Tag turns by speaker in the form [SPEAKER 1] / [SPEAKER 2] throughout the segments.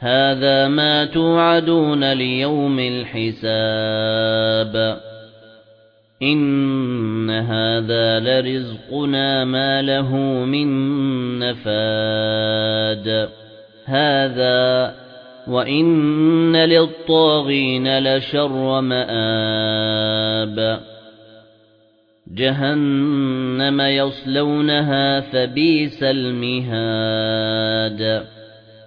[SPEAKER 1] هَذَا مَا تُوعَدُونَ لِيَوْمِ الْحِسَابِ. إِنَّ هَذَا لَرِزْقُنَا مَا لَهُ مِن نَّفَادٍ. هَذَا وَإِنَّ لِلطَّاغِينَ لَشَرَّ مَآبٍ. جَهَنَّمَ يَصْلَوْنَهَا فَبِئْسَ الْمِهَادُ.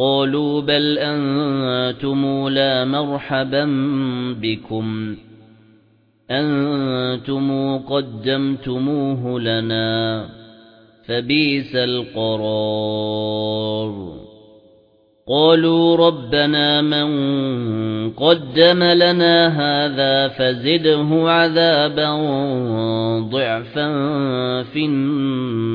[SPEAKER 1] قَالُوا بَلْ أَنْتُمْ لَا مَرْحَبًا بِكُمْ أَنْتُمْ قَدَّمْتُمُوهُ لَنَا فَبِئْسَ الْقَرَارُ قَالُوا رَبَّنَا مَنْ قَدَّمَ لَنَا هَذَا فَزِدْهُ عَذَابًا ضِعْفًا فِي النَّارِ